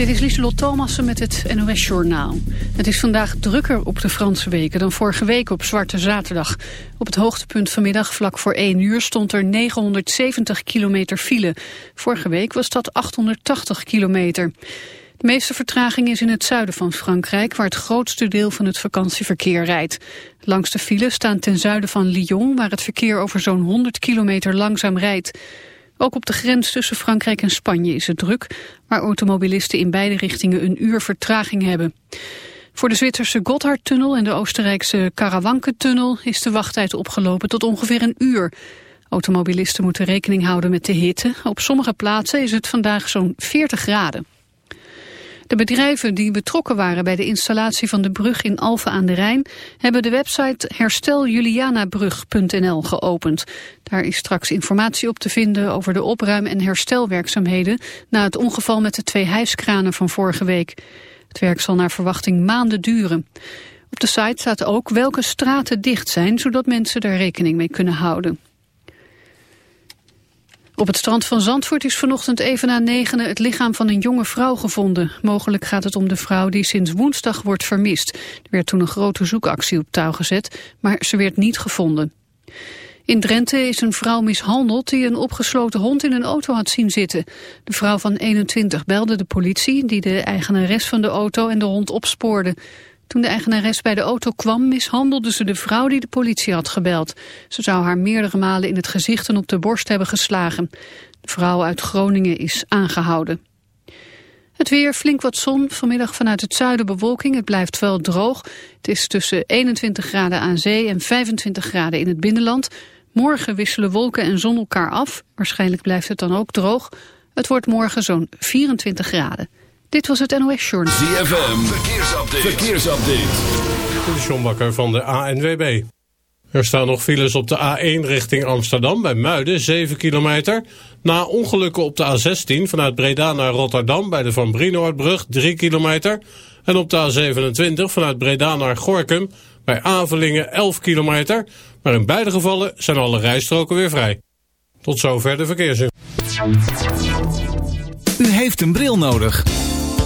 Dit is Lieselot Thomassen met het NOS-journaal. Het is vandaag drukker op de Franse weken dan vorige week op Zwarte Zaterdag. Op het hoogtepunt vanmiddag vlak voor 1 uur stond er 970 kilometer file. Vorige week was dat 880 kilometer. De meeste vertraging is in het zuiden van Frankrijk... waar het grootste deel van het vakantieverkeer rijdt. Langs de file staan ten zuiden van Lyon... waar het verkeer over zo'n 100 kilometer langzaam rijdt. Ook op de grens tussen Frankrijk en Spanje is het druk... waar automobilisten in beide richtingen een uur vertraging hebben. Voor de Zwitserse Gotthardtunnel en de Oostenrijkse Karawanke-tunnel... is de wachttijd opgelopen tot ongeveer een uur... Automobilisten moeten rekening houden met de hitte. Op sommige plaatsen is het vandaag zo'n 40 graden. De bedrijven die betrokken waren bij de installatie van de brug in Alphen aan de Rijn hebben de website hersteljulianabrug.nl geopend. Daar is straks informatie op te vinden over de opruim- en herstelwerkzaamheden na het ongeval met de twee hijskranen van vorige week. Het werk zal naar verwachting maanden duren. Op de site staat ook welke straten dicht zijn, zodat mensen daar rekening mee kunnen houden. Op het strand van Zandvoort is vanochtend even na negenen het lichaam van een jonge vrouw gevonden. Mogelijk gaat het om de vrouw die sinds woensdag wordt vermist. Er werd toen een grote zoekactie op touw gezet, maar ze werd niet gevonden. In Drenthe is een vrouw mishandeld die een opgesloten hond in een auto had zien zitten. De vrouw van 21 belde de politie die de eigenares van de auto en de hond opspoorde. Toen de eigenares bij de auto kwam, mishandelde ze de vrouw die de politie had gebeld. Ze zou haar meerdere malen in het gezicht en op de borst hebben geslagen. De vrouw uit Groningen is aangehouden. Het weer, flink wat zon, vanmiddag vanuit het zuiden bewolking. Het blijft wel droog. Het is tussen 21 graden aan zee en 25 graden in het binnenland. Morgen wisselen wolken en zon elkaar af. Waarschijnlijk blijft het dan ook droog. Het wordt morgen zo'n 24 graden. Dit was het NOS Journal. ZFM, verkeersupdate. verkeersupdate. De John Bakker van de ANWB. Er staan nog files op de A1 richting Amsterdam bij Muiden, 7 kilometer. Na ongelukken op de A16 vanuit Breda naar Rotterdam bij de Van Brienoordbrug, 3 kilometer. En op de A27 vanuit Breda naar Gorkum bij Avelingen, 11 kilometer. Maar in beide gevallen zijn alle rijstroken weer vrij. Tot zover de verkeersin. U heeft een bril nodig.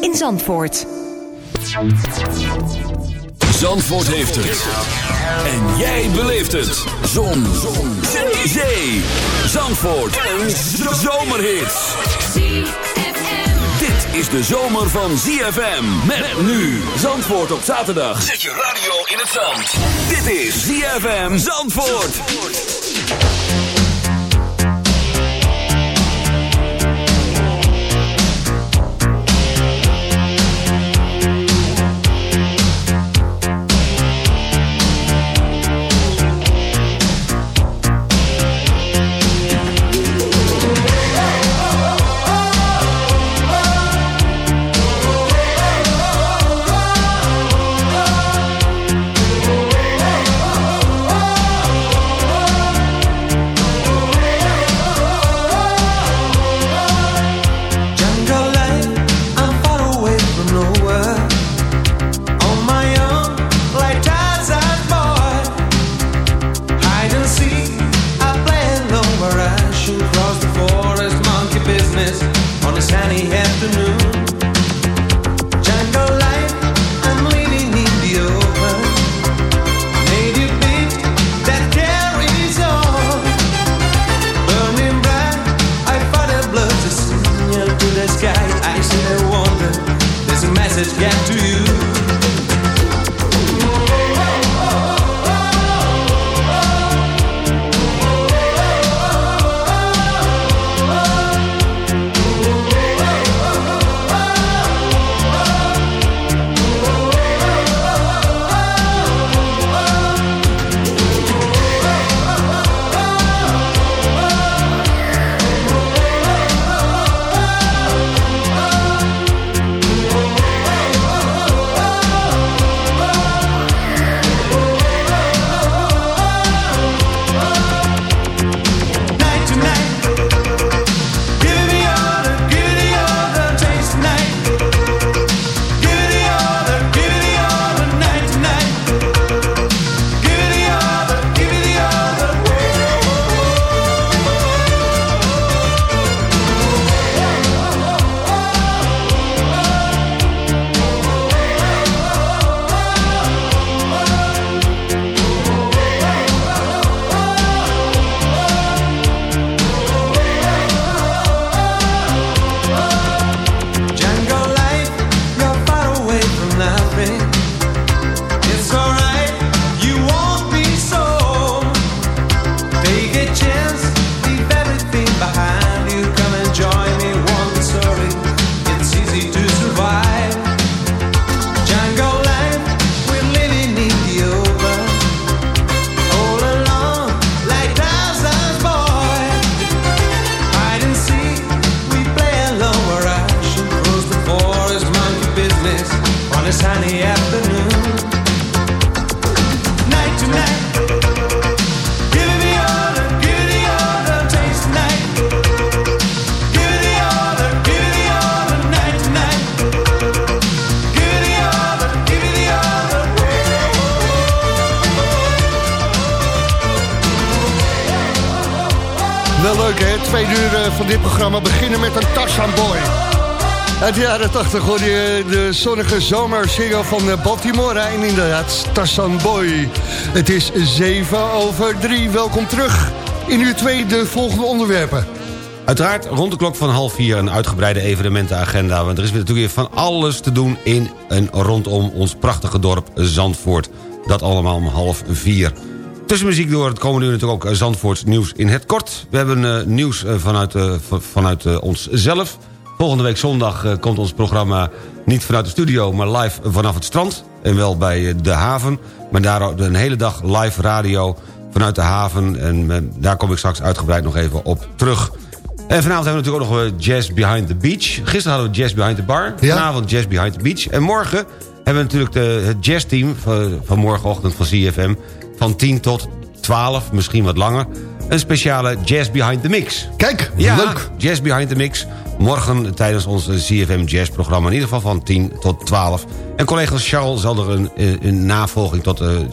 in Zandvoort. Zandvoort heeft het. En jij beleeft het. Zon. Zon. Zee. Zandvoort. Een zomerhit. Dit is de zomer van ZFM. Met nu. Zandvoort op zaterdag. Zet je radio in het zand. Dit is ZFM Zandvoort. Wel leuk hè, twee uur van dit programma beginnen met een Tarzan Boy. Uit de jaren 80 hoor je de zonnige zomersingle van Baltimore. En inderdaad, Tarzan Boy. Het is 7 over 3. Welkom terug in uur 2 de volgende onderwerpen. Uiteraard rond de klok van half vier een uitgebreide evenementenagenda. Want er is natuurlijk weer van alles te doen in en rondom ons prachtige dorp Zandvoort. Dat allemaal om half vier. Tussen muziek door het komende uur natuurlijk ook Zandvoorts nieuws in het kort. We hebben uh, nieuws uh, vanuit, vanuit onszelf. Volgende week zondag komt ons programma niet vanuit de studio... maar live vanaf het strand en wel bij de haven. Maar daar een hele dag live radio vanuit de haven. En daar kom ik straks uitgebreid nog even op terug. En vanavond hebben we natuurlijk ook nog Jazz Behind the Beach. Gisteren hadden we Jazz Behind the Bar. Vanavond Jazz Behind the Beach. En morgen hebben we natuurlijk de, het jazzteam van, van morgenochtend van CFM... van 10 tot 12, misschien wat langer... een speciale Jazz Behind the Mix. Kijk, ja, leuk. Jazz Behind the Mix. Morgen tijdens ons CFM Jazz programma. In ieder geval van 10 tot 12. En collega Charles zal er een, een navolging tot de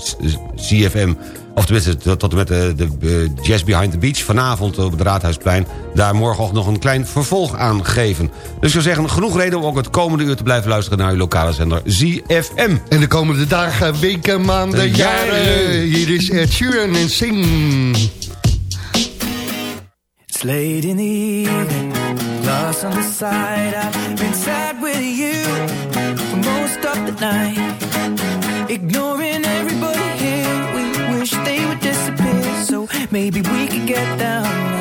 CFM of tenminste, tot en met de, de Jazz Behind the Beach... vanavond op het Raadhuisplein... daar morgenochtend nog een klein vervolg aan geven. Dus ik zou zeggen, genoeg reden om ook het komende uur... te blijven luisteren naar uw lokale zender ZFM. En de komende dagen, weken, maanden, jaren... hier is Ed Sheeran en Sing. It's late in the evening, lost on the side. I've been sad with you for most of the night. Ignoring maybe we could get down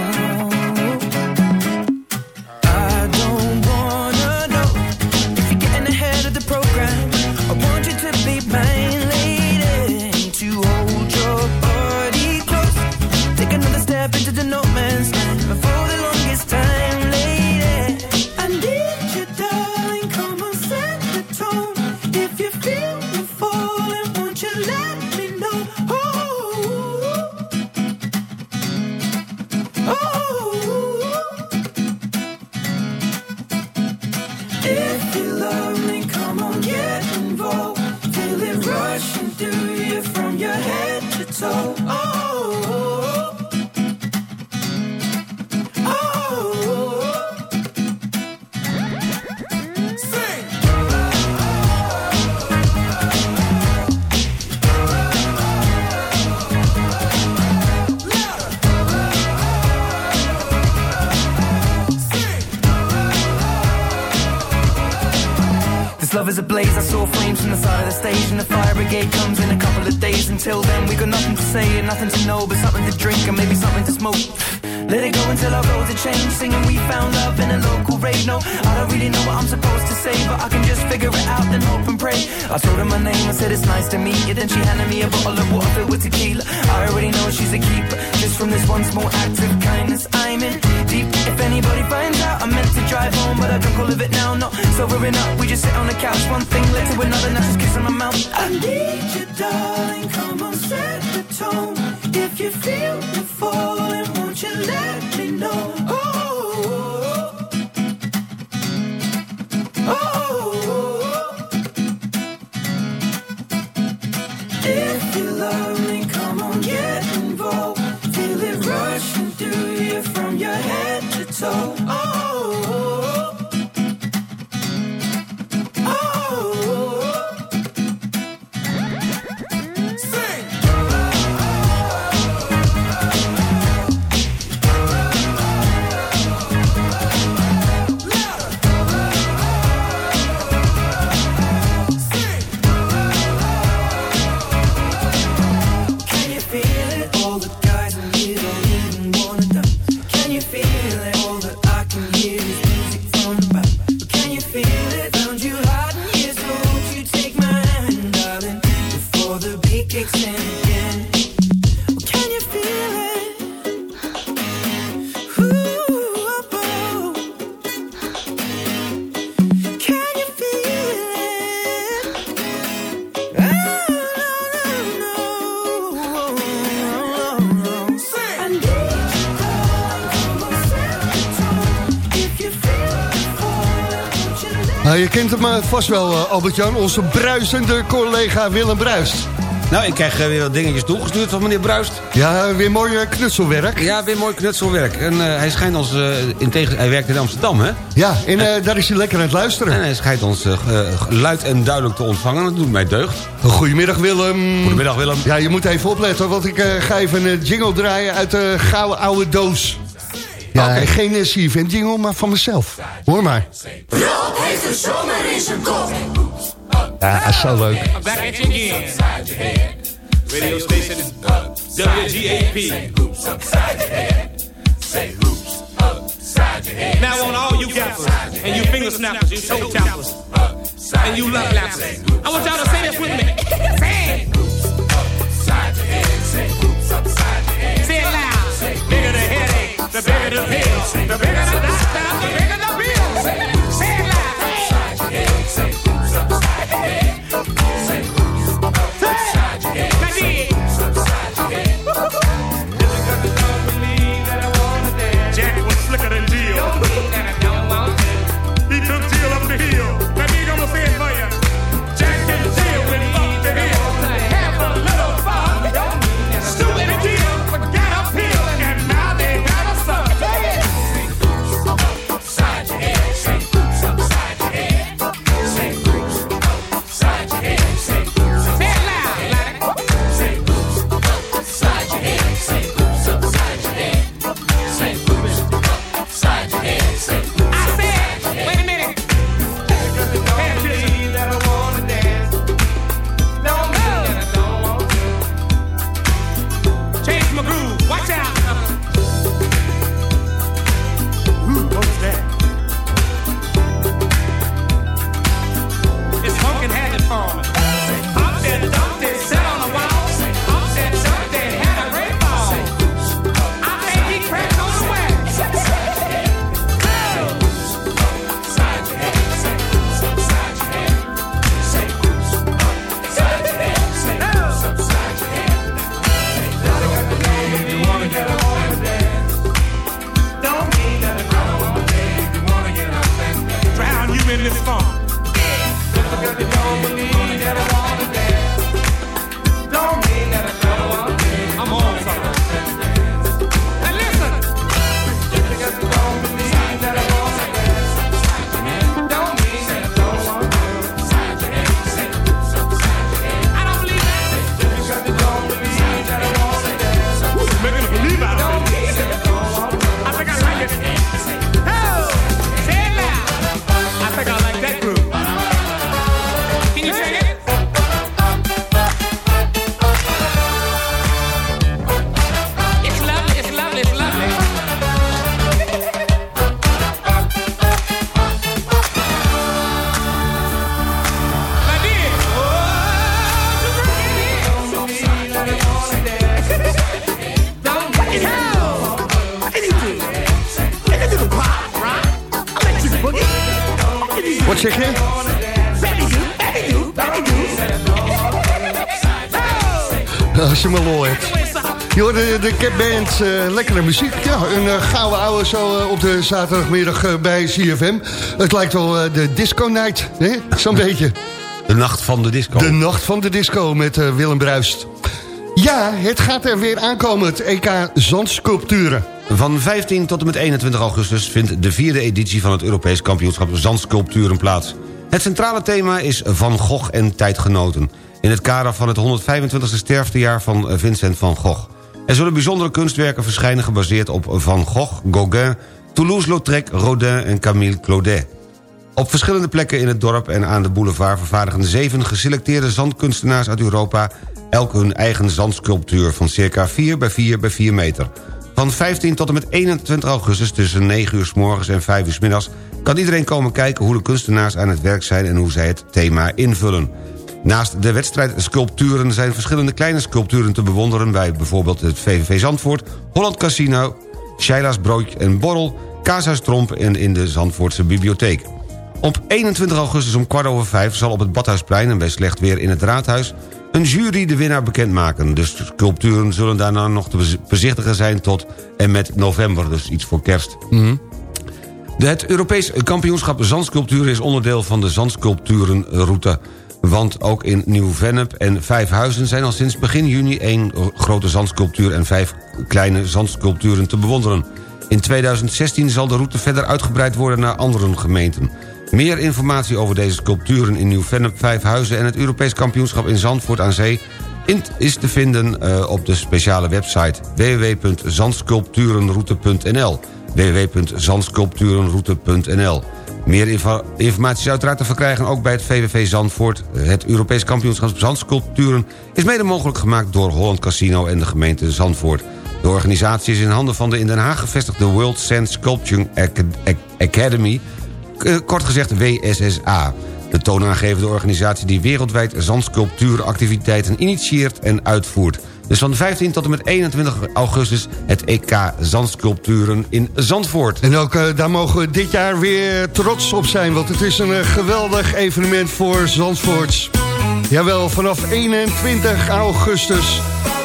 you love me, come on, get involved. Feel it rushing through you from your head to toe. Vast wel, eh, Albert-Jan, onze bruisende collega Willem Bruist. Nou, ik krijg eh, weer wat dingetjes toegestuurd van meneer Bruist. Ja, weer mooi eh, knutselwerk. Ja, weer mooi knutselwerk. En eh, hij schijnt ons, eh, in tegen, hij werkt in Amsterdam, hè? Ja, en eh, daar is hij lekker aan het luisteren. En hij schijnt ons eh, eh, luid en duidelijk te ontvangen. Dat doet mij deugd. Goedemiddag Willem. Goedemiddag Willem. Ja, je moet even opletten, want ik eh, ga even een jingle draaien uit de gouden oude doos. Ja, Oké. geen uh, CFM jingle, maar van mezelf. Hoor maar. De zomer in zijn kop. Ja, zo leuk. Back at you again. Radio station WGAP. Now on all you gappers and you finger snappers, you toe tappers, and you love lappers. I want y'all to say this with me. Say it. Say it loud. Bigger the headache, the bigger the pill, the bigger the doctor, the bigger the Eh, lekkere muziek. Ja, een eh, gouden ouwe zo eh, op de zaterdagmiddag bij CFM. Het lijkt wel de disco night, hè? zo'n beetje. De nacht van de disco. De nacht van de disco met Willem Bruist. Ja, het gaat er weer aankomen, het EK Zandsculpturen. Van 15 tot en met 21 augustus vindt de vierde editie van het Europees kampioenschap Zandsculpturen plaats. Het centrale thema is Van Gogh en tijdgenoten. In het kader van het 125e sterftejaar van Vincent van Gogh. Er zullen bijzondere kunstwerken verschijnen gebaseerd op Van Gogh, Gauguin, Toulouse-Lautrec, Rodin en Camille Claudet. Op verschillende plekken in het dorp en aan de boulevard... vervaardigen zeven geselecteerde zandkunstenaars uit Europa... elk hun eigen zandsculptuur van circa 4 bij 4 bij 4 meter. Van 15 tot en met 21 augustus tussen 9 uur s morgens en 5 uur s middags... kan iedereen komen kijken hoe de kunstenaars aan het werk zijn... en hoe zij het thema invullen. Naast de wedstrijd sculpturen zijn verschillende kleine sculpturen te bewonderen... bij bijvoorbeeld het VVV Zandvoort, Holland Casino... Sheila's Brood en Borrel, Kaashuis Tromp en in de Zandvoortse Bibliotheek. Op 21 augustus om kwart over vijf zal op het Badhuisplein... en bij slecht weer in het Raadhuis... een jury de winnaar bekendmaken. De sculpturen zullen daarna nog te bezichtigen zijn tot en met november. Dus iets voor kerst. De- Het Europees kampioenschap zandsculpturen is onderdeel van de zandsculpturenroute... Want ook in Nieuw-Vennep en Vijfhuizen zijn al sinds begin juni... één grote zandsculptuur en vijf kleine zandsculpturen te bewonderen. In 2016 zal de route verder uitgebreid worden naar andere gemeenten. Meer informatie over deze sculpturen in Nieuw-Vennep, Vijfhuizen... en het Europees kampioenschap in Zandvoort aan Zee is te vinden uh, op de speciale website www.zandsculpturenroute.nl www.zandsculpturenroute.nl Meer informatie is uiteraard te verkrijgen ook bij het VVV Zandvoort. Het Europees kampioenschap Zandsculpturen is mede mogelijk gemaakt door Holland Casino en de gemeente Zandvoort. De organisatie is in handen van de in Den Haag gevestigde World Sand Sculpture Academy, kort gezegd WSSA. De toonaangevende organisatie die wereldwijd zandsculptuuractiviteiten initieert en uitvoert. Dus van 15 tot en met 21 augustus het EK Zandsculpturen in Zandvoort. En ook uh, daar mogen we dit jaar weer trots op zijn... want het is een uh, geweldig evenement voor Zandvoorts. Jawel, vanaf 21 augustus.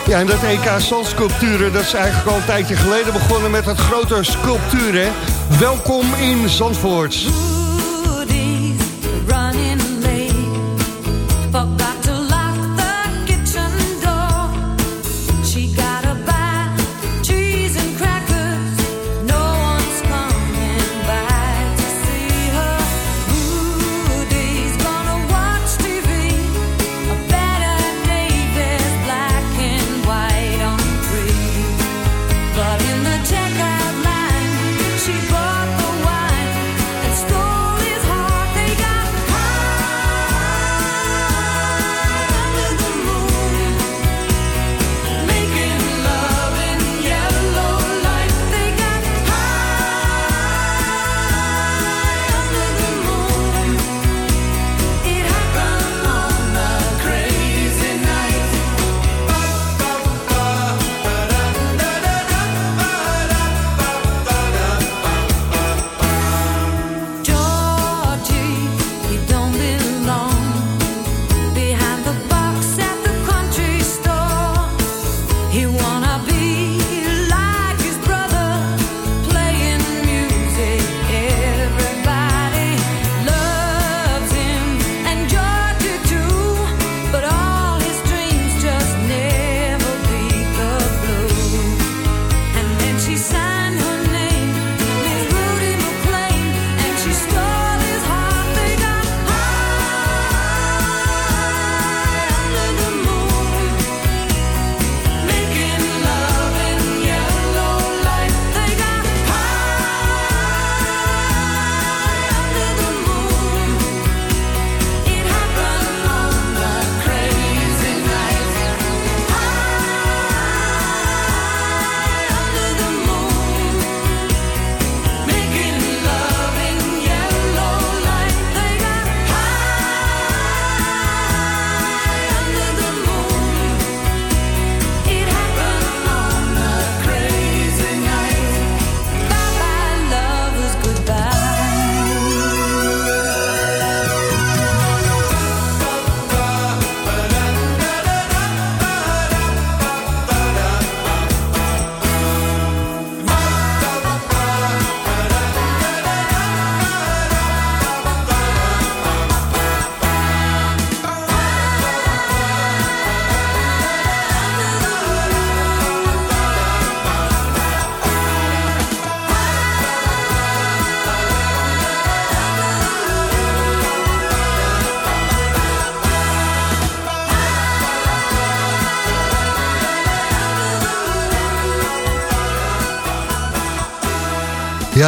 Ja, en dat EK Zandsculpturen, dat is eigenlijk al een tijdje geleden begonnen... met het grote sculpturen. Welkom in Zandvoort.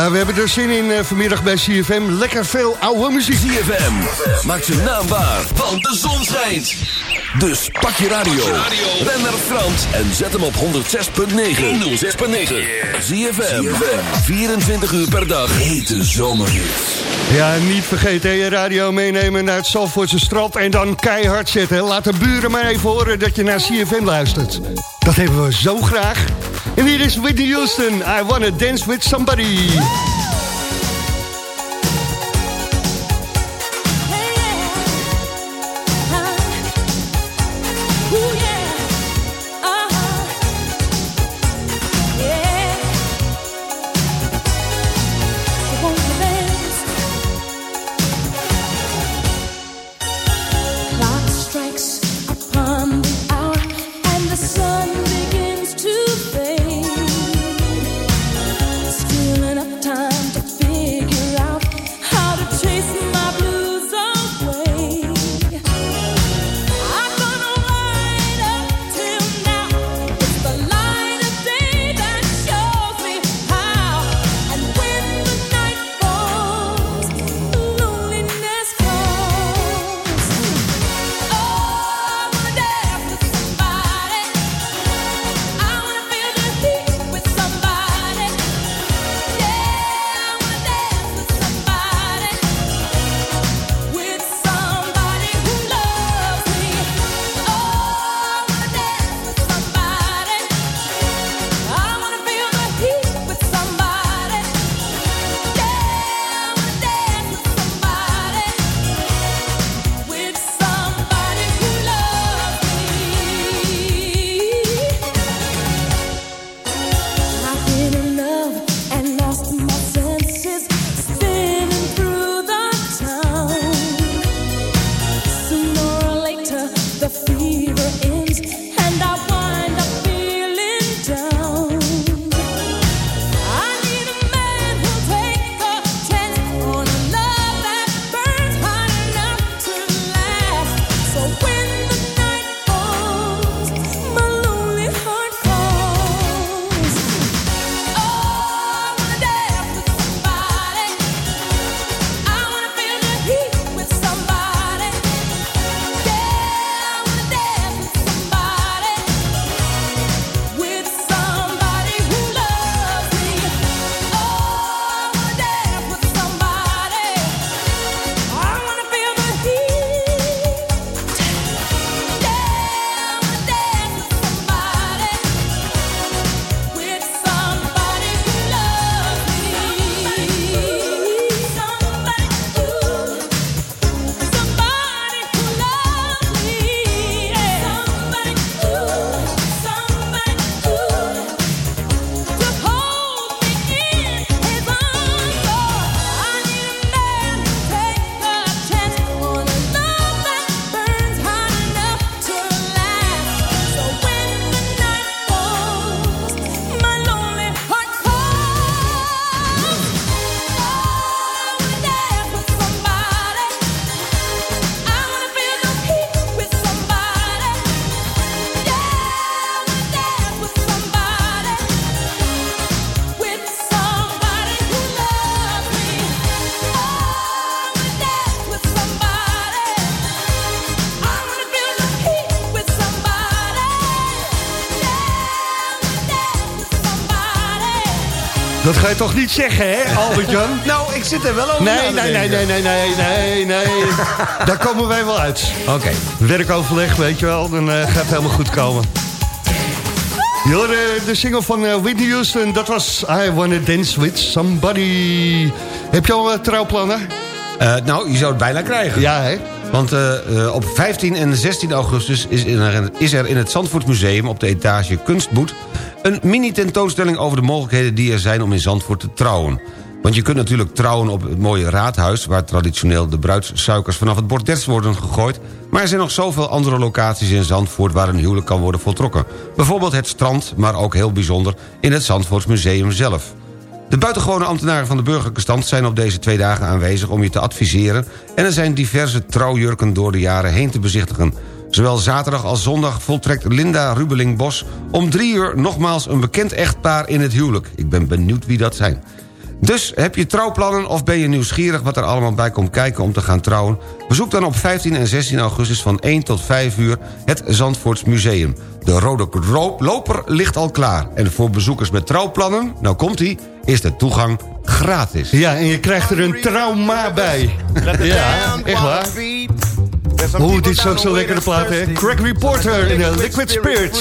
Ja, we hebben er zin in uh, vanmiddag bij CFM. Lekker veel oude muziek. CFM, maak zijn naam waar, want de zon schijnt. Dus pak je radio, ren naar Frans en zet hem op 106.9. 106.9. CFM, 24 uur per dag. Hete zomerhits. Ja, niet vergeten je radio meenemen naar het Zalvoortse strand... en dan keihard zetten. Laat de buren maar even horen dat je naar CFM luistert. Dat hebben we zo graag. En hier is Whitney Houston. I Wanna Dance With Somebody. Je toch niet zeggen, hè, Albert-Jan? Nou, ik zit er wel over na Nee, nee, nee, nee, nee, nee, nee, nee. Daar komen wij wel uit. Oké. Werkoverleg, weet je wel, dan eh, gaat het helemaal goed komen. Je de single van eh, Whitney Houston, dat was I Wanna Dance With Somebody. Heb je al eh, trouwplannen? Eh, nou, je zou het bijna krijgen. Ja, hè? Want eh, eh, op 15 en 16 augustus is, in er, is er in het Zandvoortsmuseum... op de etage Kunstboet... een mini-tentoonstelling over de mogelijkheden die er zijn... om in Zandvoort te trouwen. Want je kunt natuurlijk trouwen op het mooie raadhuis... waar traditioneel de bruidssuikers vanaf het bordes worden gegooid... maar er zijn nog zoveel andere locaties in Zandvoort... waar een huwelijk kan worden voltrokken. Bijvoorbeeld het strand, maar ook heel bijzonder... in het Zandvoortsmuseum zelf. De buitengewone ambtenaren van de burgerlijke stand zijn op deze twee dagen aanwezig om je te adviseren... en er zijn diverse trouwjurken door de jaren heen te bezichtigen. Zowel zaterdag als zondag voltrekt Linda Rubeling-Bos om drie uur nogmaals een bekend echtpaar in het huwelijk. Ik ben benieuwd wie dat zijn. Dus heb je trouwplannen of ben je nieuwsgierig wat er allemaal bij komt kijken om te gaan trouwen? Bezoek dan op 15 en 16 augustus van 1 tot 5 uur het Zandvoorts Museum. De rode ro- loper ligt al klaar. En voor bezoekers met trouwplannen, nou komt-ie, is de toegang gratis. Ja, en je krijgt er een trauma bij. ja, echt waar. Hoe, dit is ook zo'n lekkere plaat, hè? Crack Reporter in de Liquid Spirits.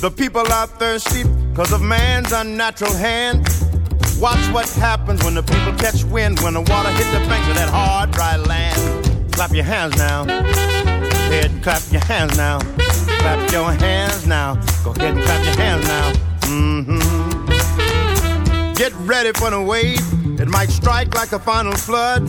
The people are thirsty because of man's unnatural hand. Watch what happens when the people catch wind, when the water hits the banks of that hard, dry land. Clap your hands now. Go ahead and clap your hands now. Clap your hands now. Go ahead and clap your hands now. Mm-hmm. Get ready for the wave. It might strike like a final flood.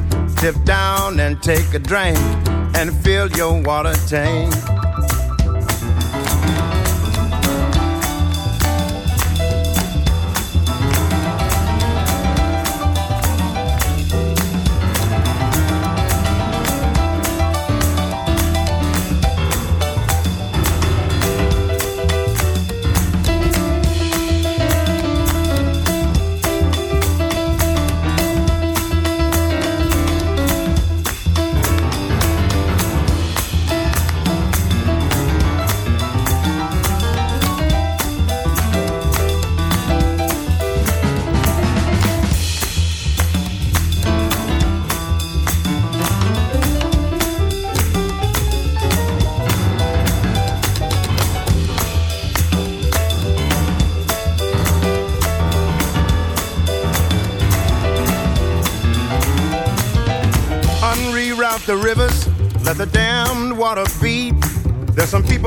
Dip down and take a drink and fill your water tank.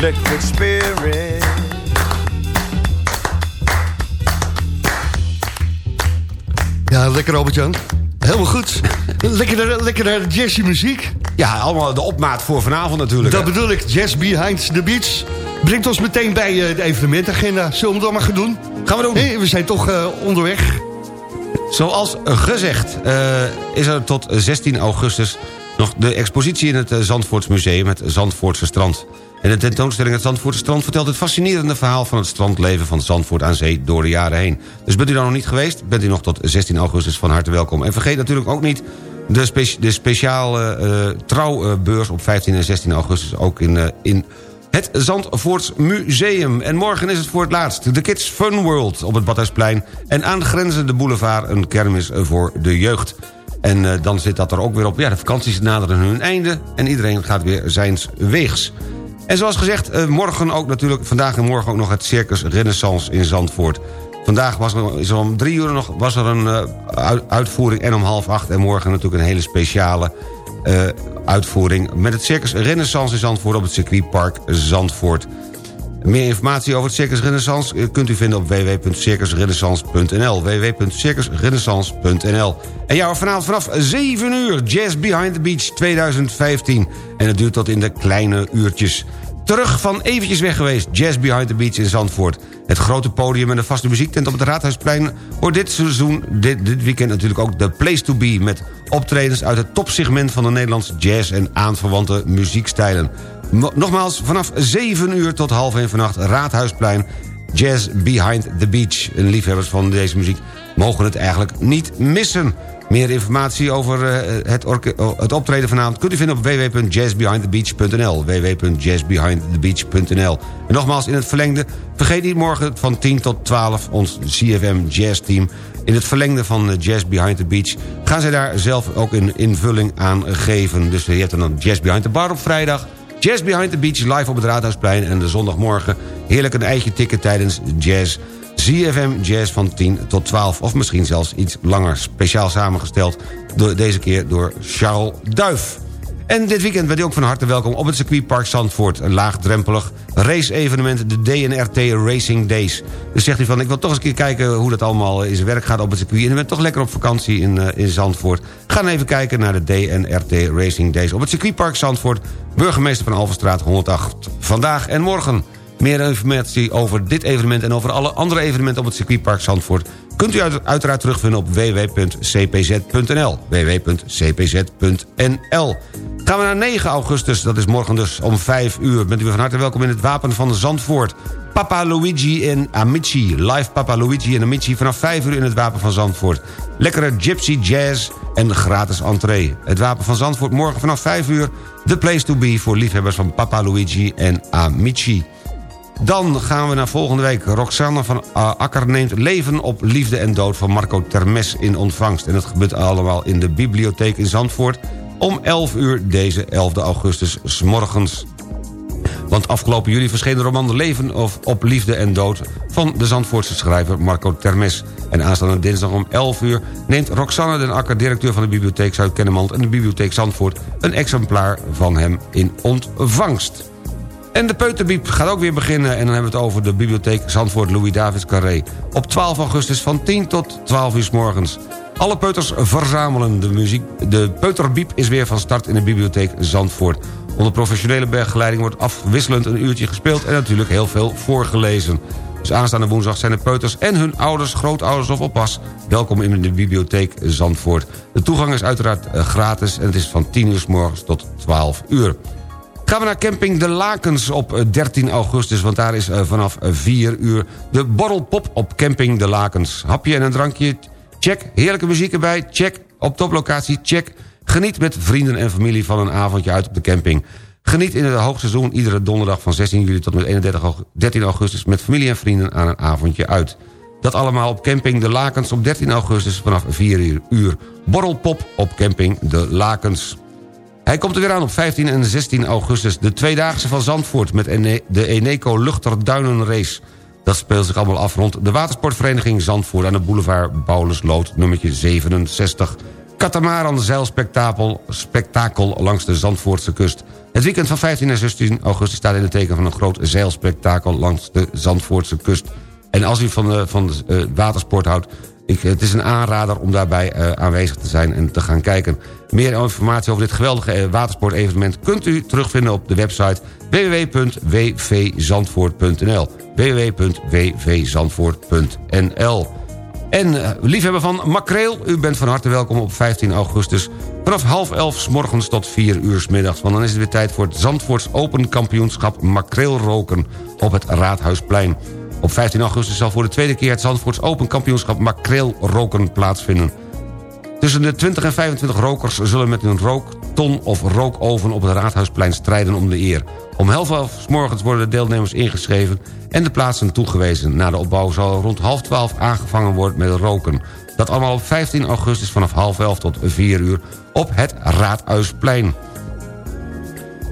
Liquid spirit. Ja, lekker Albert-Jan. Helemaal goed. Lekker, lekker jazzy muziek. Ja, allemaal de opmaat voor vanavond natuurlijk. Dat hè. bedoel ik, Jazz Behind the Beach. Brengt ons meteen bij eh, de evenementagenda. Zullen we dan maar gaan doen? Gaan we doen. Hey, we zijn toch eh, onderweg. Zoals gezegd eh, is er tot 16 augustus Nog de expositie in het Zandvoorts Museum, het Zandvoortse Strand. En de tentoonstelling Het Zandvoortse Strand vertelt het fascinerende verhaal... van het strandleven van Zandvoort aan zee door de jaren heen. Dus bent u daar nog niet geweest? Bent u nog tot 16 augustus van harte welkom. En vergeet natuurlijk ook niet de, spe de speciale uh, trouwbeurs op 15 en 16 augustus... ook in, uh, in het Zandvoorts Museum. En morgen is het voor het laatst de Kids Fun World op het Badhuisplein... en aangrenzende boulevard een kermis voor de jeugd. En uh, dan zit dat er ook weer op. Ja, de vakanties naderen hun einde en iedereen gaat weer zijns weegs. En zoals gezegd, uh, morgen ook natuurlijk, vandaag en morgen ook nog het Circus Renaissance in Zandvoort. Vandaag was er, om drie uur nog was er een uh, uitvoering en om half acht. En morgen natuurlijk een hele speciale uh, uitvoering... met het Circus Renaissance in Zandvoort op het circuitpark Zandvoort. Meer informatie over het Circus Renaissance kunt u vinden op www.circusrenaissance.nl www.circusrenaissance.nl En ja, vanavond vanaf 7 uur Jazz Behind the Beach 2015. En het duurt tot in de kleine uurtjes. Terug van eventjes weg geweest, Jazz Behind the Beach in Zandvoort. Het grote podium en de vaste muziektent op het Raadhuisplein... wordt dit seizoen, dit, dit weekend natuurlijk ook de place to be... met optredens uit het topsegment van de Nederlandse jazz... en aanverwante muziekstijlen. Nogmaals, vanaf 7 uur tot half 1 vannacht Raadhuisplein... Jazz Behind the Beach. En liefhebbers van deze muziek mogen het eigenlijk niet missen. Meer informatie over uh, het, het, optreden vanavond... kunt u vinden op www.jazzbehindthebeach.nl www.jazzbehindthebeach.nl En nogmaals, in het verlengde... vergeet niet morgen van 10 tot 12 ons CFM Jazz Team... in het verlengde van Jazz Behind the Beach... gaan zij daar zelf ook een invulling aan geven. Dus je hebt dan Jazz Behind the Bar op vrijdag... Jazz Behind the Beach live op het Raadhuisplein... en de zondagmorgen heerlijk een eitje tikken tijdens jazz... ZFM Jazz van 10 tot 12. Of misschien zelfs iets langer. Speciaal samengesteld door, deze keer door Charles Duif. En dit weekend bent u ook van harte welkom op het circuitpark Zandvoort. Een laagdrempelig race-evenement, de DNRT Racing Days. Dus zegt u van, ik wil toch eens een keer kijken hoe dat allemaal in zijn werk gaat op het circuit. En u bent toch lekker op vakantie in, uh, in Zandvoort. Ga dan even kijken naar de DNRT Racing Days op het circuitpark Zandvoort. Burgemeester van Alverstraat 108. Vandaag en morgen. Meer informatie over dit evenement en over alle andere evenementen op het circuitpark Zandvoort... kunt u uiteraard terugvinden op www.cpz.nl. www.cpz.nl Gaan we naar 9 augustus, dat is morgen dus om 5 uur. Bent u van harte welkom in het Wapen van Zandvoort. Papa Luigi en Amici. Live Papa Luigi en Amici vanaf 5 uur in het Wapen van Zandvoort. Lekkere gypsy jazz en gratis entree. Het Wapen van Zandvoort morgen vanaf 5 uur. The place to be voor liefhebbers van Papa Luigi en Amici. Dan gaan we naar volgende week. Roxanne van Akker neemt Leven op Liefde en Dood... van Marco Termes in ontvangst. En dat gebeurt allemaal in de bibliotheek in Zandvoort... om 11 uur deze 11 augustus s morgens. Want afgelopen juli verscheen de roman Leven of op Liefde en Dood... van de Zandvoortse schrijver Marco Termes. En aanstaande dinsdag om 11 uur neemt Roxanne den Akker... directeur van de bibliotheek Zuid-Kennemerland en de bibliotheek Zandvoort... een exemplaar van hem in ontvangst. En de Peuterbiep gaat ook weer beginnen. En dan hebben we het over de bibliotheek Zandvoort Louis Davids Carré. Op 12 augustus van 10 tot 12 uur s morgens. Alle peuters verzamelen. De, muziek, de Peuterbiep is weer van start in de bibliotheek Zandvoort. Onder professionele begeleiding wordt afwisselend een uurtje gespeeld... en natuurlijk heel veel voorgelezen. Dus aanstaande woensdag zijn de peuters en hun ouders, grootouders of oppas... welkom in de bibliotheek Zandvoort. De toegang is uiteraard eh, gratis en het is van 10 uur s morgens tot 12 uur. Gaan we naar camping De Lakens op 13 eh, augustus... want daar is eh, vanaf 4 uur de borrelpop op camping De Lakens. Hapje en een drankje, check. Heerlijke muziek erbij, check. Op toplocatie, check. Geniet met vrienden en familie van een avondje uit op de camping. Geniet in het hoogseizoen iedere donderdag van 16 juli tot met 31 13 augustus... met familie en vrienden aan een avondje uit. Dat allemaal op camping De Lakens op 13 augustus vanaf 4 uur. Borrelpop op camping De Lakens. Hij komt er weer aan op 15 en 16 augustus. De Tweedaagse van Zandvoort met de Eneco Luchterduinenrace. Dat speelt zich allemaal af rond de watersportvereniging Zandvoort... aan de boulevard Bouwlesloot, nummertje 67. Katamaran zeilspektakel spektakel langs de Zandvoortse kust. Het weekend van 15 en 16 augustus staat in het teken van een groot zeilspektakel langs de Zandvoortse kust. En als u van, de, van de, uh, watersport houdt, ik, het is een aanrader om daarbij uh, aanwezig te zijn en te gaan kijken. Meer informatie over dit geweldige uh, watersportevenement... kunt u terugvinden op de website www.wvzandvoort.nl www.wvzandvoort.nl En eh, liefhebber van makreel, u bent van harte welkom op 15 augustus... vanaf half elf s morgens tot 4 uur s middags. Want dan is het weer tijd voor het Zandvoorts Open Kampioenschap Makreelroken... op het Raadhuisplein. Op 15 augustus zal voor de tweede keer het Zandvoorts Open Kampioenschap Makreelroken plaatsvinden. Tussen de 20 en 25 rokers zullen met hun rookton of rookoven op het Raadhuisplein strijden om de eer. Om half elf morgens worden de deelnemers ingeschreven en de plaatsen toegewezen. Na de opbouw zal rond half twaalf aangevangen worden met roken. Dat allemaal op 15 augustus vanaf half elf tot 4 uur op het Raadhuisplein.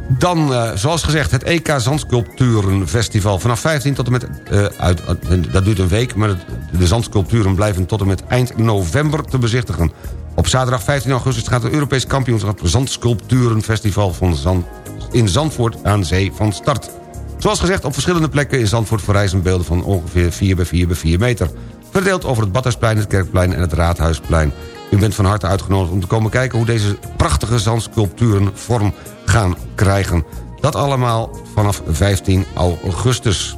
Dan, uh, zoals gezegd, het EK Zandsculpturenfestival. Vanaf 15 tot en met... Uh, uit, uh, dat duurt een week, maar de zandsculpturen blijven tot en met eind november te bezichtigen. Op zaterdag 15 augustus gaat het Europees kampioenschap Zandsculpturenfestival van Zand, in Zandvoort aan zee van start. Zoals gezegd, op verschillende plekken in Zandvoort verrijzen beelden van ongeveer 4 bij 4 bij 4 meter. Verdeeld over het Badhuisplein, het Kerkplein en het Raadhuisplein. U bent van harte uitgenodigd om te komen kijken hoe deze prachtige zandsculpturen vorm gaan krijgen. Dat allemaal vanaf 15 augustus.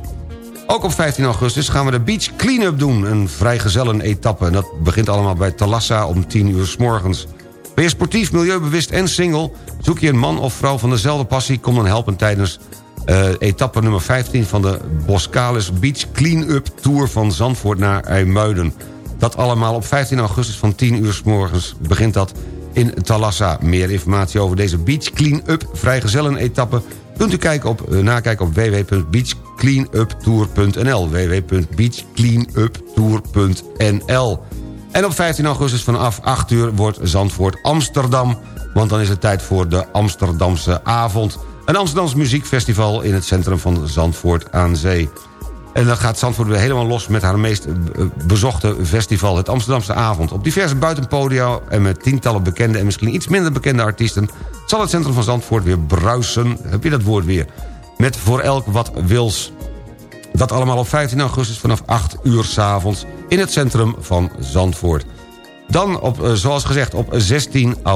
Ook op 15 augustus gaan we de Beach Cleanup doen. Een vrijgezellen etappe. En dat begint allemaal bij Talassa om 10 uur s morgens. Ben je sportief, milieubewust en single? Zoek je een man of vrouw van dezelfde passie? Kom dan helpen tijdens uh, etappe nummer 15 van de Boscalis Beach Clean-up Tour van Zandvoort naar IJmuiden. Dat allemaal op 15 augustus van 10 uur s morgens begint dat in Talassa. Meer informatie over deze Beach Clean-up vrijgezellen-etappe... kunt u kijken op, uh, nakijken op www.beachcleanuptour.nl www.beachcleanuptour.nl En op 15 augustus vanaf 8 uur wordt Zandvoort Amsterdam... want dan is het tijd voor de Amsterdamse avond... Een Amsterdams muziekfestival in het centrum van Zandvoort aan Zee. En dan gaat Zandvoort weer helemaal los met haar meest eh, bezochte festival... het Amsterdamse Avond. Op diverse buitenpodia en met tientallen bekende... en misschien iets minder bekende artiesten... zal het centrum van Zandvoort weer bruisen. Heb je dat woord weer? Met voor elk wat wils. Dat allemaal op 15 augustus vanaf 8 uur s'avonds... in het centrum van Zandvoort. Dan, op, eh, zoals gezegd, op 16 eh,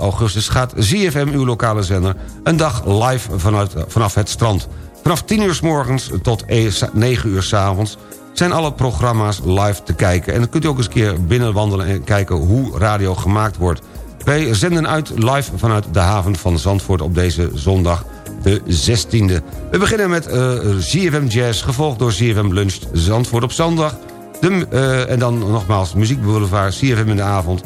augustus gaat ZFM, uw lokale zender... een dag live vanuit, vanaf het strand. Vanaf 10 uur s morgens tot 9 uur s avonds zijn alle programma's live te kijken. En dan kunt u ook eens een keer binnenwandelen en kijken hoe radio gemaakt wordt. Wij zenden uit live vanuit de haven van Zandvoort op deze zondag de 16e. We beginnen met uh, eh, Jazz, gevolgd door ZFM Lunch Zandvoort op zondag... De, uh, en dan nogmaals Muziekboulevard, CFM in de avond...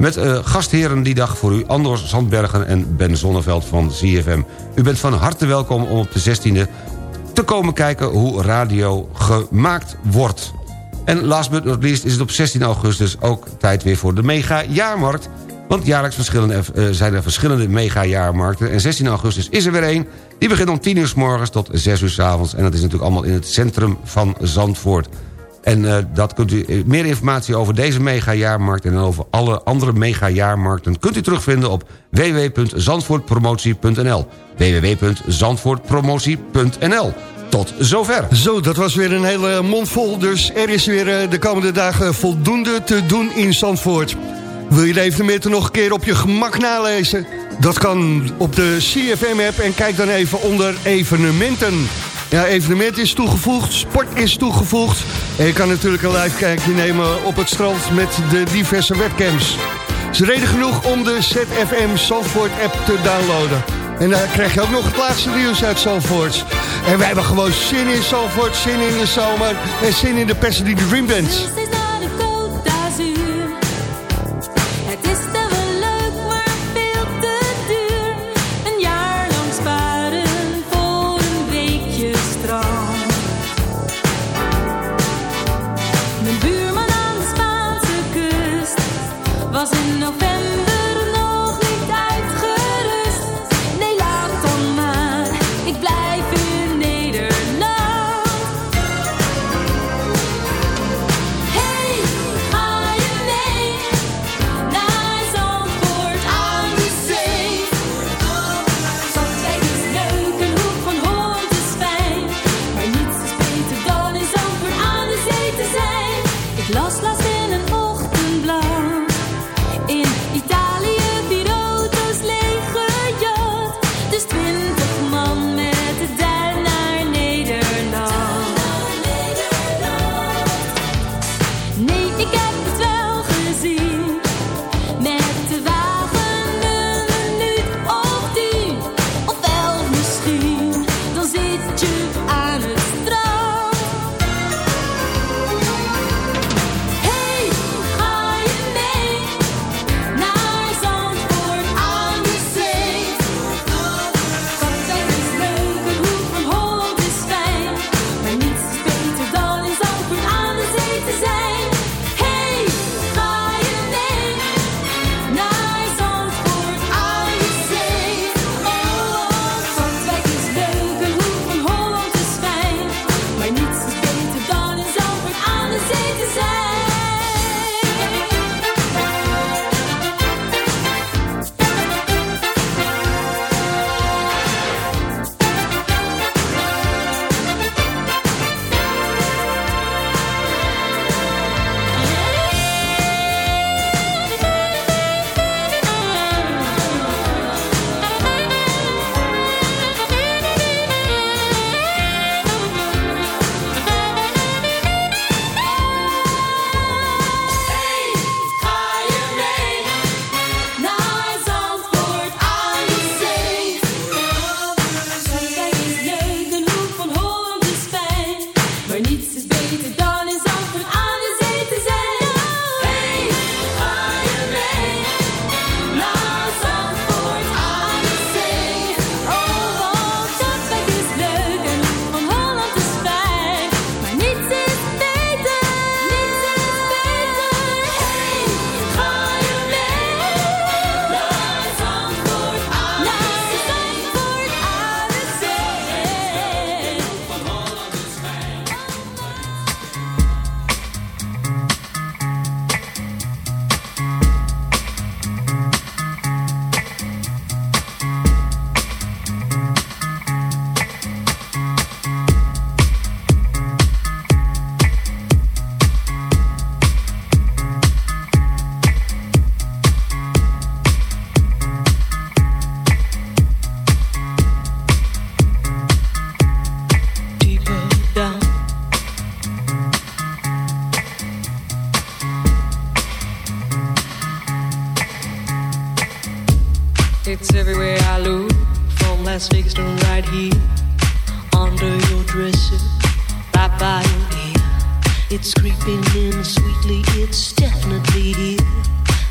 met uh, gastheren die dag voor u Anders Zandbergen en Ben Zonneveld van CFM. U bent van harte welkom om op de 16e te komen kijken hoe radio gemaakt wordt. En last but not least is het op 16 augustus ook tijd weer voor de mega-jaarmarkt... Want jaarlijks uh, zijn er verschillende mega-jaarmarkten. En 16 augustus is er weer één. Die begint om 10 uur s morgens tot 6 uur s avonds. En dat is natuurlijk allemaal in het centrum van Zandvoort. En uh, dat kunt u, uh, meer informatie over deze mega-jaarmarkt... en over alle andere mega-jaarmarkten... kunt u terugvinden op www.zandvoortpromotie.nl www.zandvoortpromotie.nl Tot zover. Zo, dat was weer een hele mond vol. Dus er is weer uh, de komende dagen voldoende te doen in Zandvoort. Wil je de evenementen nog een keer op je gemak nalezen? Dat kan op de CFM-app en kijk dan even onder evenementen. Ja, evenement is toegevoegd, sport is toegevoegd. En je kan natuurlijk een live kijkje nemen op het strand met de diverse webcams. Is reden genoeg om de ZFM Zandvoort app te downloaden. En daar krijg je ook nog het laatste nieuws uit Zandvoort. En wij hebben gewoon zin in Zandvoort, zin in de zomer en zin in de Pasadena Dream Band.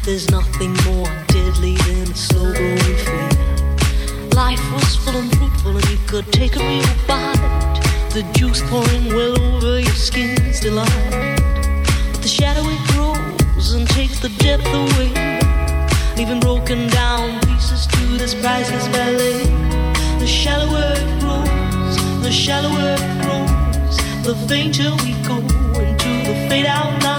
There's nothing more deadly than a slow growing fear. Life was full and fruitful, and you could take a real bite. The juice pouring well over your skin's delight. The shadow it grows and takes the depth away, leaving broken down pieces to this priceless ballet. The shallower it grows, the shallower it grows, the fainter we go into the fade out line.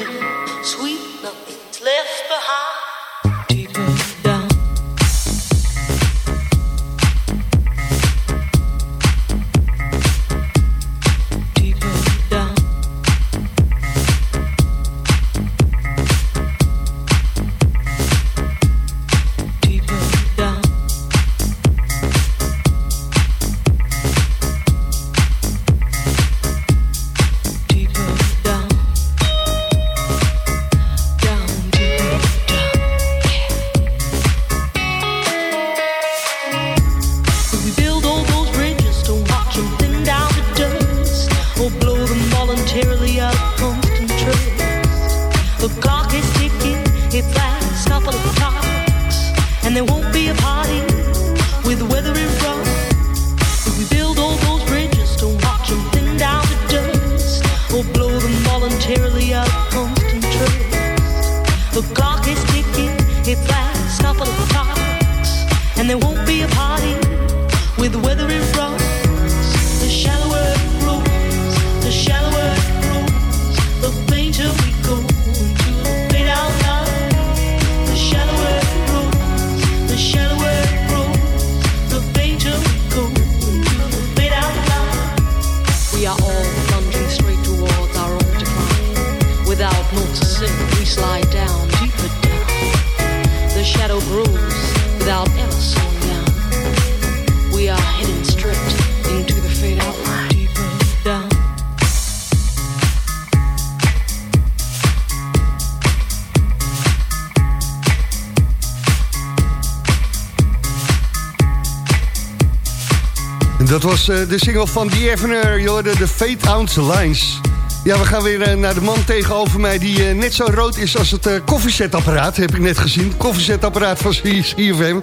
was eh, de single van The Evener, je hoorde de Fate Out Lines. Ja, we gaan weer eh, naar de man tegenover mij die eh, net zo rood is als het koffiezetapparaat, heb ik net gezien. Koffiezetapparaat van CFM.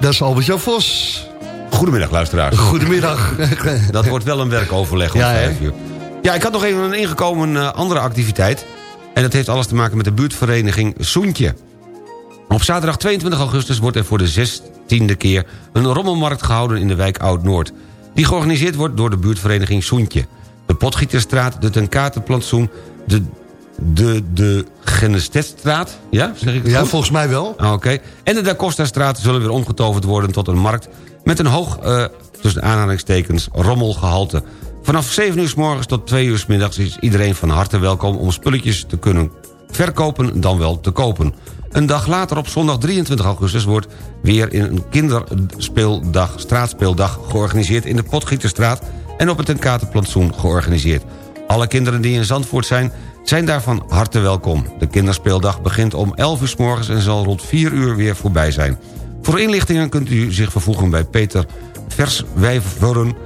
Dat is Albert-Jan Vos. Goedemiddag, luisteraars. Goedemiddag. Dat wordt wel een werkoverleg om Ja, uur. Ja, ik had nog even een ingekomen andere activiteit. En dat heeft alles te maken met de buurtvereniging Soentje. Op zaterdag 22 augustus wordt er voor de zestiende keer... een rommelmarkt gehouden in de wijk Oud-Noord. Die georganiseerd wordt door de buurtvereniging Soentje. De Potgieterstraat, de Tenkatenplantsoen... de, de, de Genestetstraat, ja? Zeg ik Ja, goed? volgens mij wel. Ah, Oké. En de Da Costa-straat zullen weer omgetoverd worden tot een markt... met een hoog, eh, tussen aanhalingstekens, rommelgehalte. Vanaf 7 uur s morgens tot 2 uur s middags is iedereen van harte welkom... om spulletjes te kunnen verkopen dan wel te kopen. Een dag later op zondag 23 augustus wordt weer een kinderspeeldag, straatspeeldag georganiseerd in de Potgieterstraat en op het Tenkatenplantsoen georganiseerd. Alle kinderen die in Zandvoort zijn, zijn daar van harte welkom. De kinderspeeldag begint om 11 uur s morgens en zal rond 4 uur weer voorbij zijn. Voor inlichtingen kunt u zich vervoegen bij Peter Verswijveren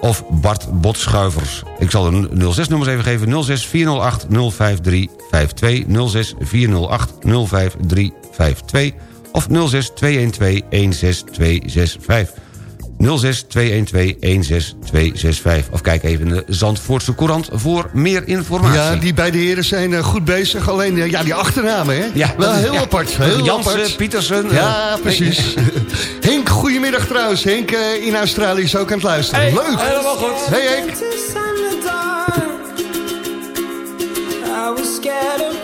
of Bart Botschuivers. Ik zal de 06-nummers even geven. 06 408 05352, 06 408 05352 of 06 212 16265. 06-212-16265. Of kijk even in de Zandvoortse Courant voor meer informatie. Ja, die beide heren zijn eh, goed bezig. Alleen eh, ja, die achternamen, hè? Ja, Wel heel apart. Heel Jansen. Pietersen. Ja, eh, precies. Henk, goedemiddag trouwens. Henk in Australië is ook aan het luisteren. Hey, Leuk. Helemaal goed. Hey Henk. I was scared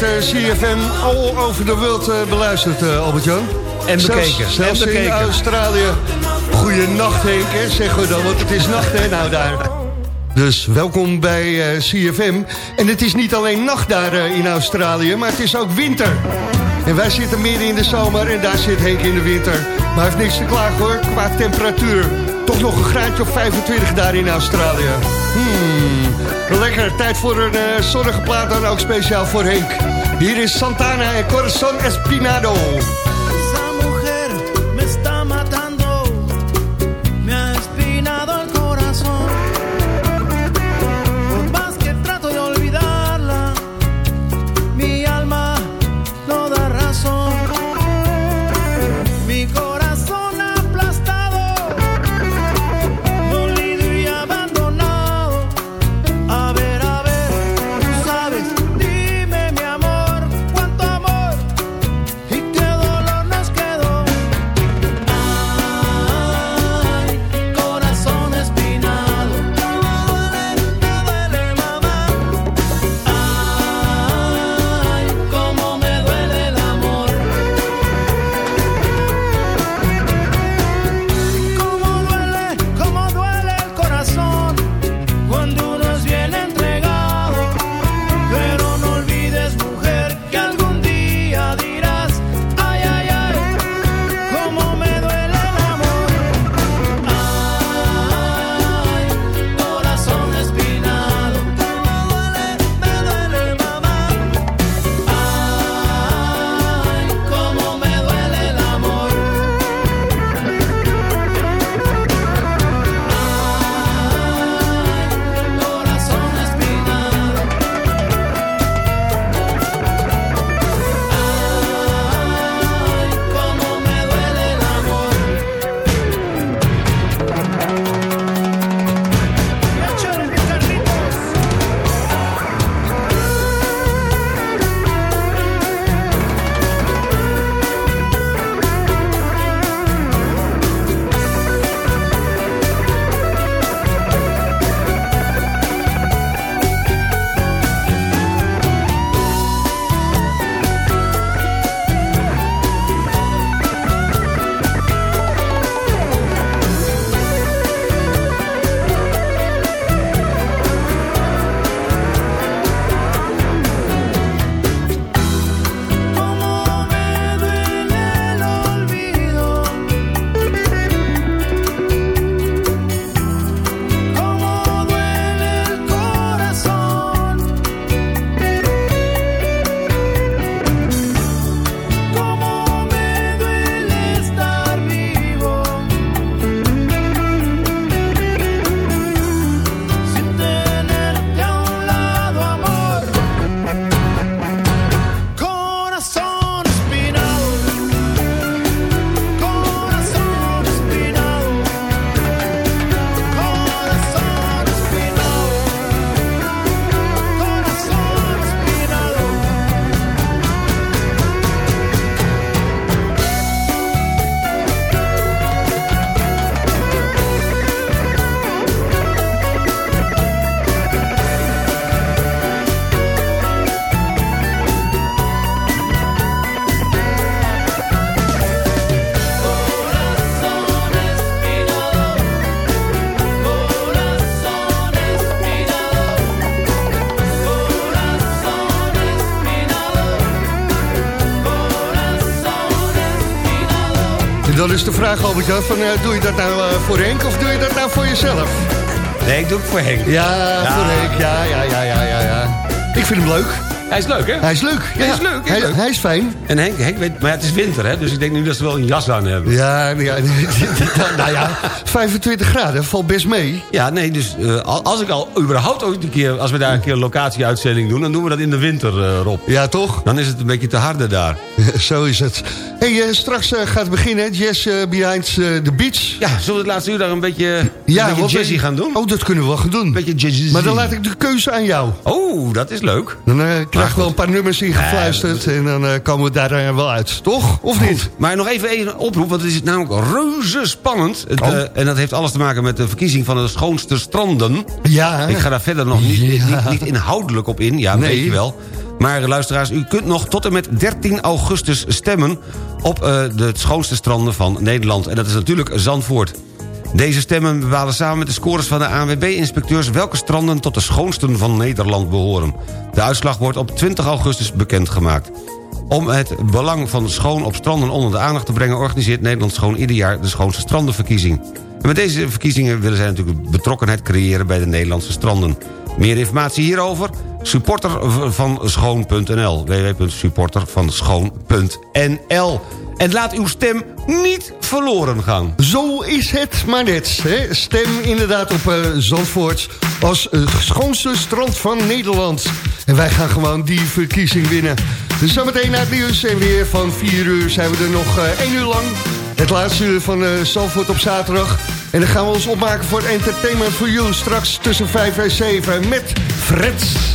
wordt eh, CFM al over de wereld eh, beluisterd, eh, Albert-Jan. En bekeken. Zelfs, in Australië. Goeienacht Henk, hè, zeggen we dan, want het is nacht hè, nou daar. Dus welkom bij CFM. En het is niet alleen nacht daar in Australië, maar het is ook winter. En wij zitten midden in de zomer en daar zit Henk in de winter. Maar hij heeft niks te klagen hoor, qua temperatuur. Toch nog een graadje of 25 daar in Australië. Hmm, lekker. Tijd voor een eh, zonnige plaat dan ook speciaal voor Henk. Hier is Santana en Corazon Espinado. Vraag, Albert, van, uh, doe je dat nou uh, voor Henk of doe je dat nou voor jezelf? Nee, ik doe het voor Henk. Ja, ja. voor Henk. Ja, ja, ja, ja, ja, ja. Ik vind hem leuk. Hij is leuk, hè? Hij is leuk. Ja, hij is leuk. Hij, hij, is fijn. En Henk, Henk weet, maar het is winter, hè? Dus ik denk nu dat ze wel een jas aan hebben. Ja, ja nou ja, 25 graden, valt best mee. Ja, nee, dus uh, als ik al überhaupt ooit een keer... als we daar een keer een locatieuitzending doen... dan doen we dat in de winter, uh, Rob. Ja, toch? Dan is het een beetje te harde daar. Zo is het. hey, uh, straks gaat het beginnen, Jazz Behind the Beach. Ja, zullen we het laatste uur daar een beetje, ja, een beetje jazzy gaan doen? Oh, dat kunnen we wel gaan doen. Beetje jazzy. Maar dan laat ik de keuze aan jou. Oh, dat is leuk. Dan krijg ik wel een paar nummers ingefluisterd en dan uh, komen we daar uh, wel uit. Toch? Of Goed. niet? Maar nog even een oproep, want het is namelijk reuze spannend. Het, oh. uh, en dat heeft alles te maken met de verkiezing van de schoonste stranden. Ja. Ik ga daar verder nog niet, ja. niet, niet, inhoudelijk op in, ja, nee. weet je wel. Maar luisteraars, u kunt nog tot en met 13 augustus stemmen... op de schoonste stranden van Nederland. En dat is natuurlijk Zandvoort. Deze stemmen bepalen samen met de scores van de ANWB-inspecteurs... welke stranden tot de schoonsten van Nederland behoren. De uitslag wordt op 20 augustus bekendgemaakt. Om het belang van schoon op stranden onder de aandacht te brengen... organiseert Nederland Schoon ieder jaar de schoonste strandenverkiezing. En met deze verkiezingen willen zij natuurlijk betrokkenheid creëren... bij de Nederlandse stranden. Meer informatie hierover? Supporter van schoon.nl. www.supportervanschoon.nl en laat uw stem niet verloren gaan. Zo is het maar net. Hè? Stem inderdaad op uh, Zandvoort als het schoonste strand van Nederland. En wij gaan gewoon die verkiezing winnen. Dus zometeen naar het nieuws en weer van 4 uur zijn we er nog uh, 1 uur lang. Het laatste uur van uh, Zandvoort op zaterdag. En dan gaan we ons opmaken voor Entertainment for You straks tussen 5 en 7 met Freds.